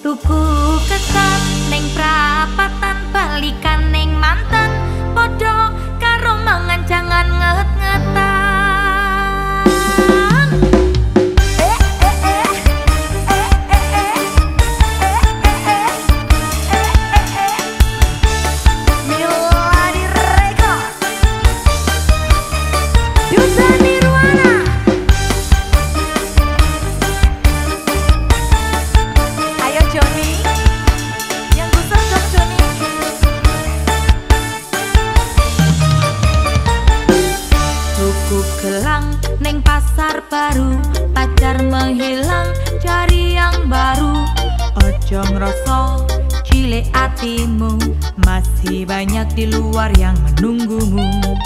Tuku kesat ning prapatan balika Neng pasar baru Pacar menghilang Cari yang baru. Ojo ngerosok Cile atimu, Masih banyak di luar yang menunggumu.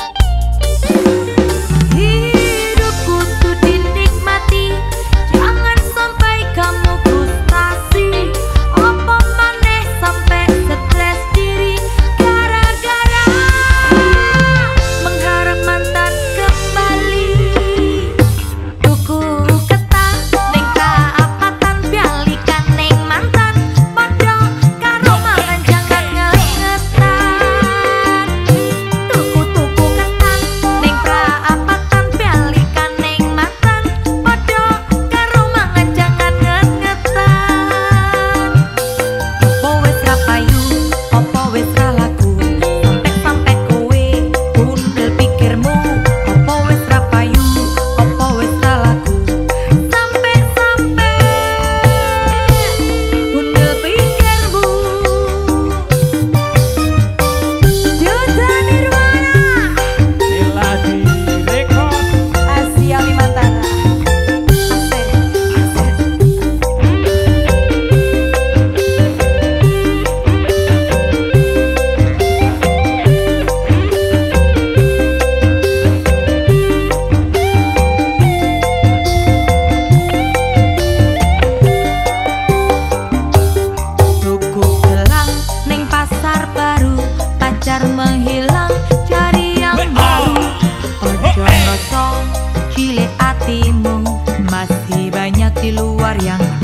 yang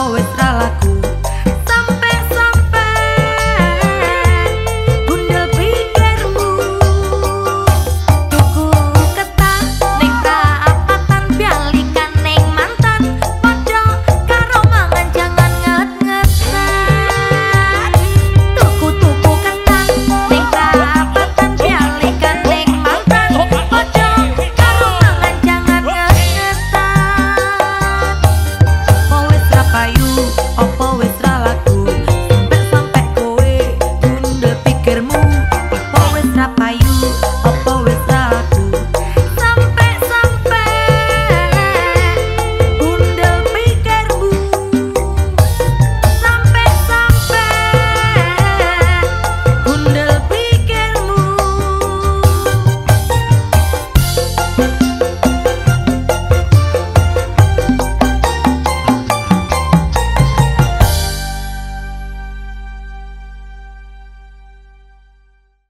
Oh, it's